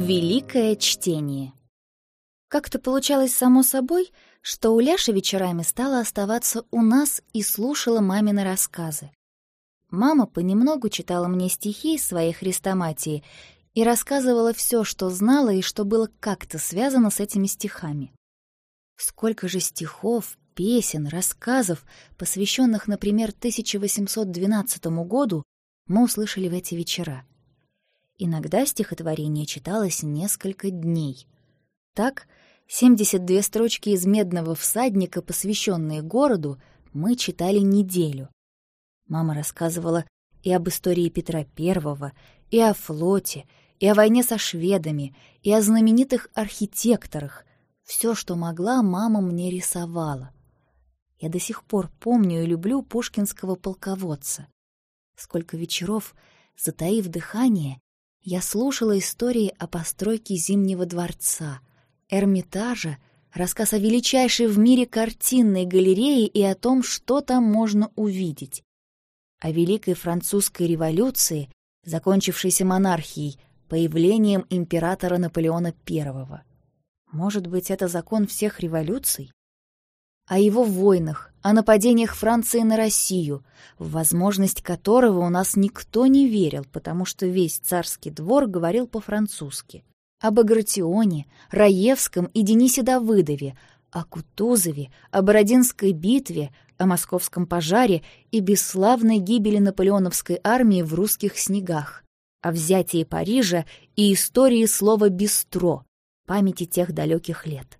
Великое чтение. Как-то получалось само собой, что Уляша вечерами стала оставаться у нас и слушала мамины рассказы. Мама понемногу читала мне стихи из своей хрестоматии и рассказывала все, что знала и что было как-то связано с этими стихами. Сколько же стихов, песен, рассказов, посвященных, например, 1812 году, мы услышали в эти вечера. Иногда стихотворение читалось несколько дней. Так, 72 строчки из «Медного всадника», посвященные городу, мы читали неделю. Мама рассказывала и об истории Петра I, и о флоте, и о войне со шведами, и о знаменитых архитекторах. Все, что могла, мама мне рисовала. Я до сих пор помню и люблю пушкинского полководца. Сколько вечеров, затаив дыхание, я слушала истории о постройке Зимнего дворца, Эрмитажа, рассказ о величайшей в мире картинной галерее и о том, что там можно увидеть о Великой Французской революции, закончившейся монархией, появлением императора Наполеона I. Может быть, это закон всех революций? О его войнах, о нападениях Франции на Россию, в возможность которого у нас никто не верил, потому что весь царский двор говорил по-французски. Об Багратионе, Раевском и Денисе Давыдове, о Кутузове, о Бородинской битве, о московском пожаре и бесславной гибели наполеоновской армии в русских снегах, о взятии Парижа и истории слова «бистро», памяти тех далеких лет.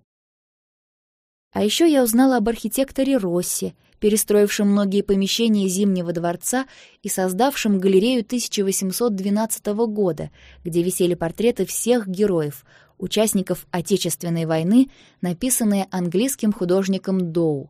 А еще я узнала об архитекторе Росси, перестроившем многие помещения Зимнего дворца и создавшем галерею 1812 года, где висели портреты всех героев, участников Отечественной войны, написанные английским художником Доу,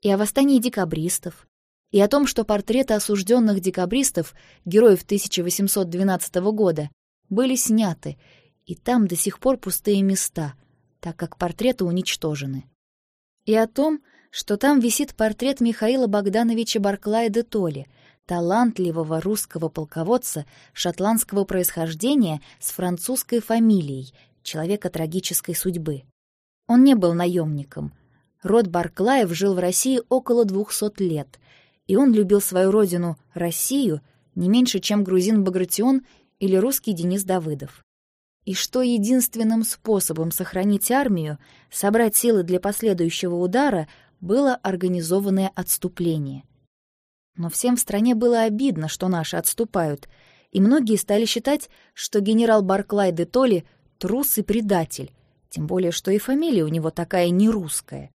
и о восстании декабристов, и о том, что портреты осужденных декабристов, героев 1812 года, были сняты, и там до сих пор пустые места, так как портреты уничтожены. И о том, что там висит портрет Михаила Богдановича Барклая де Толли, талантливого русского полководца шотландского происхождения с французской фамилией, человека трагической судьбы. Он не был наемником. Род Барклаев жил в России около двухсот лет, и он любил свою родину, Россию, не меньше, чем грузин Багратион или русский Денис Давыдов. И что единственным способом сохранить армию, собрать силы для последующего удара, было организованное отступление. Но всем в стране было обидно, что наши отступают, и многие стали считать, что генерал Барклай де Толли трус и предатель, тем более, что и фамилия у него такая нерусская.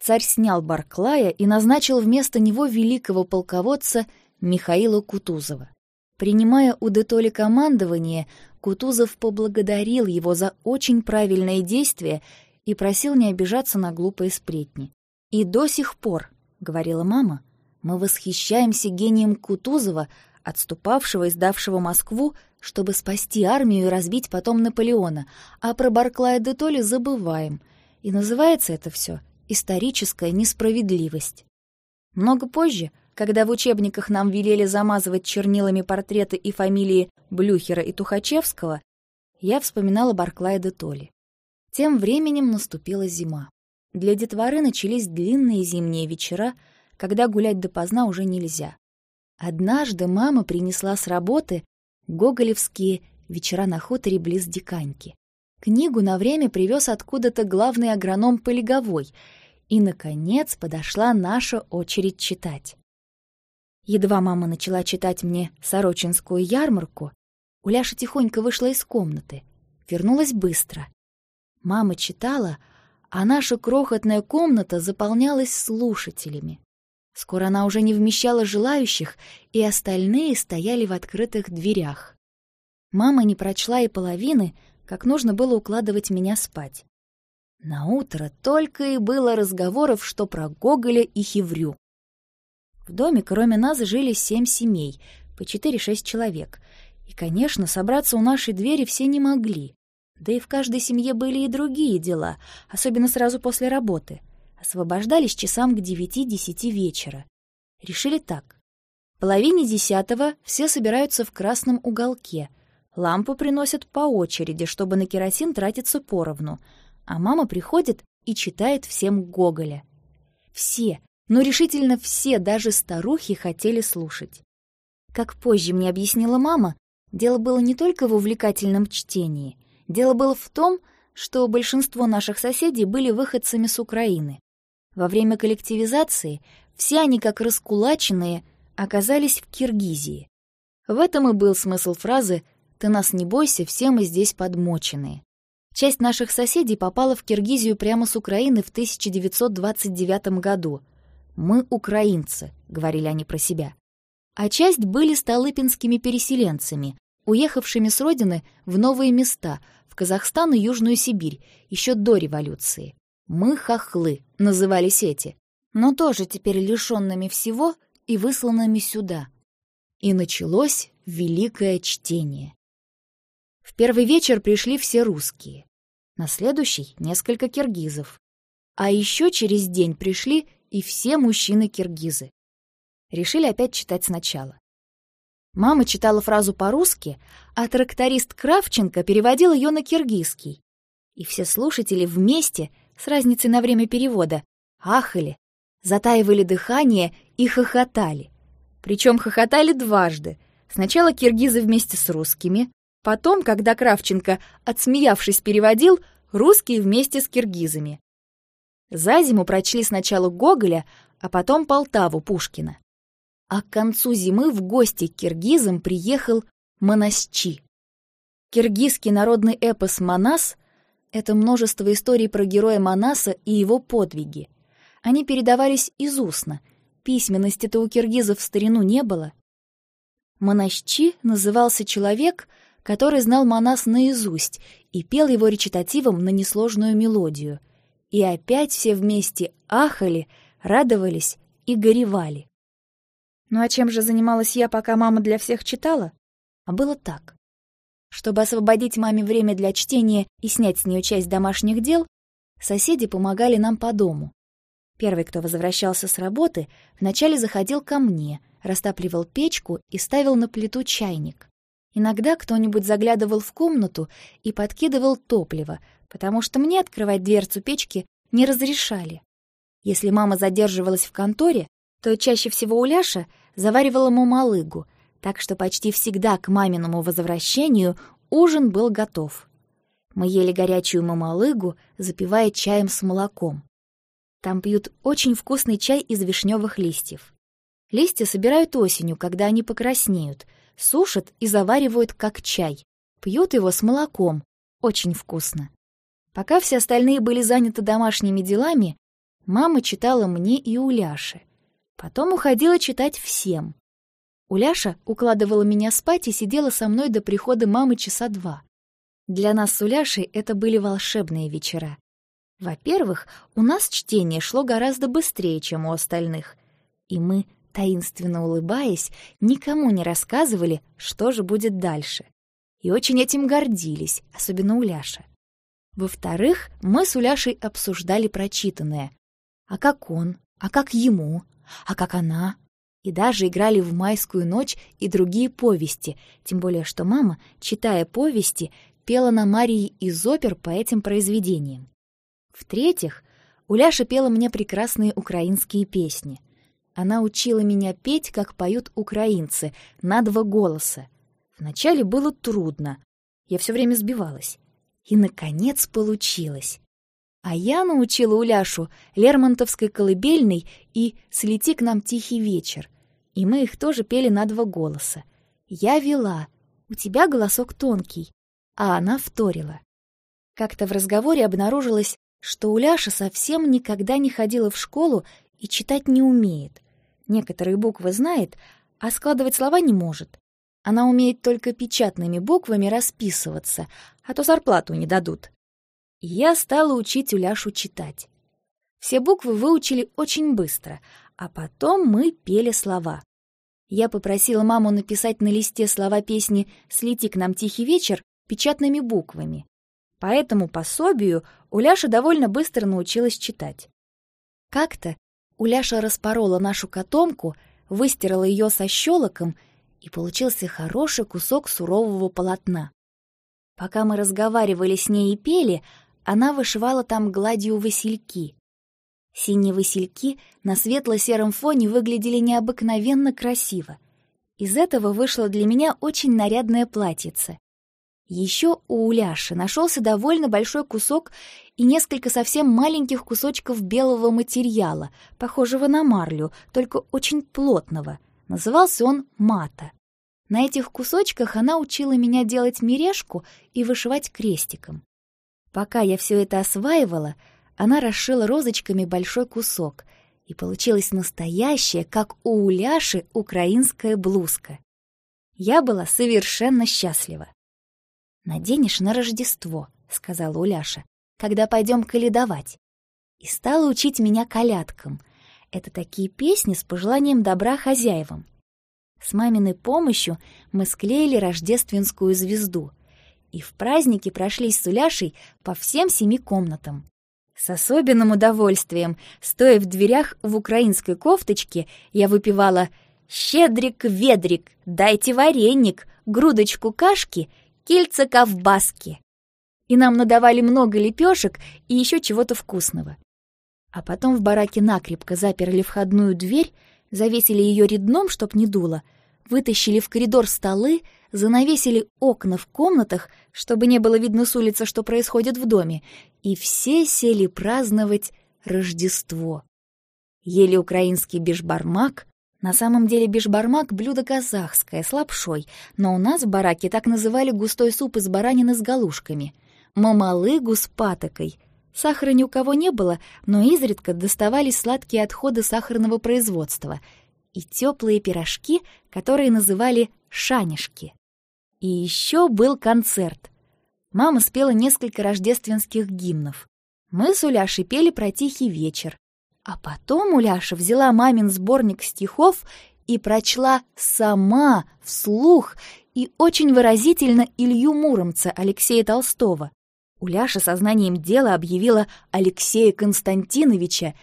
Царь снял Барклая и назначил вместо него великого полководца Михаила Кутузова. Принимая у Детоли командование, Кутузов поблагодарил его за очень правильное действие и просил не обижаться на глупые сплетни. «И до сих пор», — говорила мама, — «мы восхищаемся гением Кутузова, отступавшего и сдавшего Москву, чтобы спасти армию и разбить потом Наполеона, а про Барклая де Толли забываем. И называется это все «историческая несправедливость». Много позже, когда в учебниках нам велели замазывать чернилами портреты и фамилии Блюхера и Тухачевского, я вспоминала Барклая де Толли. Тем временем наступила зима. Для детворы начались длинные зимние вечера, когда гулять допоздна уже нельзя. Однажды мама принесла с работы гоголевские «Вечера на хуторе близ Диканьки». Книгу на время привез откуда-то главный агроном Полиговой, и, наконец, подошла наша очередь читать. Едва мама начала читать мне «Сорочинскую ярмарку», Уляша тихонько вышла из комнаты, вернулась быстро. Мама читала, а наша крохотная комната заполнялась слушателями. Скоро она уже не вмещала желающих, и остальные стояли в открытых дверях. Мама не прочла и половины, как нужно было укладывать меня спать. На утро только и было разговоров, что про Гоголя и Хеврю. В доме, кроме нас, жили семь семей, по четыре-шесть человек. И, конечно, собраться у нашей двери все не могли. Да и в каждой семье были и другие дела, особенно сразу после работы — освобождались часам к девяти-десяти вечера. Решили так. В половине десятого все собираются в красном уголке, Лампу приносят по очереди, чтобы на керосин тратиться поровну, а мама приходит и читает всем Гоголя. Все, но решительно все, даже старухи, хотели слушать. Как позже мне объяснила мама, дело было не только в увлекательном чтении. Дело было в том, что большинство наших соседей были выходцами с Украины. Во время коллективизации все они, как раскулаченные, оказались в Киргизии. В этом и был смысл фразы «Ты нас не бойся, все мы здесь подмоченные». Часть наших соседей попала в Киргизию прямо с Украины в 1929 году. «Мы украинцы», — говорили они про себя. А часть были столыпинскими переселенцами, уехавшими с родины в новые места, в Казахстан и Южную Сибирь, еще до революции. «Мы хохлы», — назывались эти, но тоже теперь лишенными всего и высланными сюда. И началось великое чтение. В первый вечер пришли все русские, на следующий — несколько киргизов. А еще через день пришли и все мужчины-киргизы. Решили опять читать сначала. Мама читала фразу по-русски, а тракторист Кравченко переводил ее на киргизский. И все слушатели вместе, с разницей на время перевода, ахали, затаивали дыхание и хохотали. Причем хохотали дважды. Сначала киргизы вместе с русскими, Потом, когда Кравченко, отсмеявшись, переводил, русские вместе с киргизами. За зиму прочли сначала Гоголя, а потом Полтаву Пушкина. А к концу зимы в гости к киргизам приехал Монасчи. Киргизский народный эпос «Манас» — это множество историй про героя Манаса и его подвиги. Они передавались из устно. Письменности-то у киргизов в старину не было. Монасчи назывался человек — который знал Манас наизусть и пел его речитативом на несложную мелодию. И опять все вместе ахали, радовались и горевали. Ну а чем же занималась я, пока мама для всех читала? А было так. Чтобы освободить маме время для чтения и снять с нее часть домашних дел, соседи помогали нам по дому. Первый, кто возвращался с работы, вначале заходил ко мне, растапливал печку и ставил на плиту чайник. Иногда кто-нибудь заглядывал в комнату и подкидывал топливо, потому что мне открывать дверцу печки не разрешали. Если мама задерживалась в конторе, то чаще всего Уляша заваривала мамалыгу, так что почти всегда к маминому возвращению ужин был готов. Мы ели горячую мамалыгу, запивая чаем с молоком. Там пьют очень вкусный чай из вишневых листьев. Листья собирают осенью, когда они покраснеют — сушат и заваривают как чай. Пьют его с молоком. Очень вкусно. Пока все остальные были заняты домашними делами, мама читала мне и Уляше. Потом уходила читать всем. Уляша укладывала меня спать и сидела со мной до прихода мамы часа два. Для нас с Уляшей это были волшебные вечера. Во-первых, у нас чтение шло гораздо быстрее, чем у остальных, и мы таинственно улыбаясь, никому не рассказывали, что же будет дальше. И очень этим гордились, особенно Уляша. Во-вторых, мы с Уляшей обсуждали прочитанное. А как он? А как ему? А как она? И даже играли в «Майскую ночь» и другие повести, тем более что мама, читая повести, пела на Марии из опер по этим произведениям. В-третьих, Уляша пела мне прекрасные украинские песни — она учила меня петь, как поют украинцы, на два голоса. Вначале было трудно. Я все время сбивалась. И, наконец, получилось. А я научила Уляшу Лермонтовской колыбельной и «Слети к нам тихий вечер». И мы их тоже пели на два голоса. Я вела. У тебя голосок тонкий. А она вторила. Как-то в разговоре обнаружилось, что Уляша совсем никогда не ходила в школу и читать не умеет. Некоторые буквы знает, а складывать слова не может. Она умеет только печатными буквами расписываться, а то зарплату не дадут. И я стала учить Уляшу читать. Все буквы выучили очень быстро, а потом мы пели слова. Я попросила маму написать на листе слова песни «Слети к нам тихий вечер» печатными буквами. По этому пособию Уляша довольно быстро научилась читать. Как-то Уляша распорола нашу котомку, выстирала ее со щелоком, и получился хороший кусок сурового полотна. Пока мы разговаривали с ней и пели, она вышивала там гладью васильки. Синие васильки на светло-сером фоне выглядели необыкновенно красиво. Из этого вышло для меня очень нарядное платьице. Еще у Уляши нашелся довольно большой кусок и несколько совсем маленьких кусочков белого материала, похожего на марлю, только очень плотного. Назывался он мата. На этих кусочках она учила меня делать мережку и вышивать крестиком. Пока я все это осваивала, она расшила розочками большой кусок, и получилась настоящая, как у Уляши, украинская блузка. Я была совершенно счастлива. «Наденешь на Рождество», — сказала Уляша, — «когда пойдем каледовать». И стала учить меня колядкам. Это такие песни с пожеланием добра хозяевам. С маминой помощью мы склеили рождественскую звезду и в праздники прошлись с Уляшей по всем семи комнатам. С особенным удовольствием, стоя в дверях в украинской кофточке, я выпивала «Щедрик-ведрик, дайте вареник, грудочку кашки, кильца ковбаски». И нам надавали много лепешек и еще чего-то вкусного. А потом в бараке накрепко заперли входную дверь, завесили ее редном, чтоб не дуло, вытащили в коридор столы, занавесили окна в комнатах, чтобы не было видно с улицы, что происходит в доме, и все сели праздновать Рождество. Ели украинский бешбармак. На самом деле бешбармак — блюдо казахское, с лапшой, но у нас в бараке так называли густой суп из баранины с галушками. Мамалыгу с патокой — Сахара ни у кого не было, но изредка доставались сладкие отходы сахарного производства и теплые пирожки, которые называли шанишки. И еще был концерт. Мама спела несколько рождественских гимнов. Мы с Уляшей пели про тихий вечер. А потом Уляша взяла мамин сборник стихов и прочла сама, вслух, и очень выразительно Илью Муромца Алексея Толстого. Уляша сознанием дела объявила Алексея Константиновича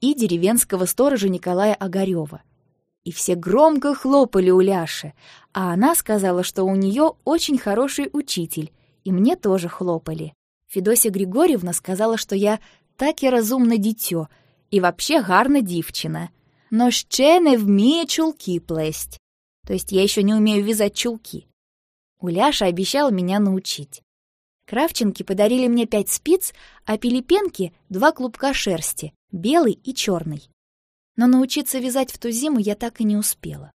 и деревенского сторожа Николая Огарева. И все громко хлопали Уляше, а она сказала, что у нее очень хороший учитель, и мне тоже хлопали. Федосия Григорьевна сказала, что я так и разумно дитё, и вообще гарна дівчина. Но ще не вміє чулки плесть. То есть я еще не умею вязать чулки. Уляша обещала меня научить. Кравченки подарили мне пять спиц, а Пилипенки — два клубка шерсти, белый и черный. Но научиться вязать в ту зиму я так и не успела.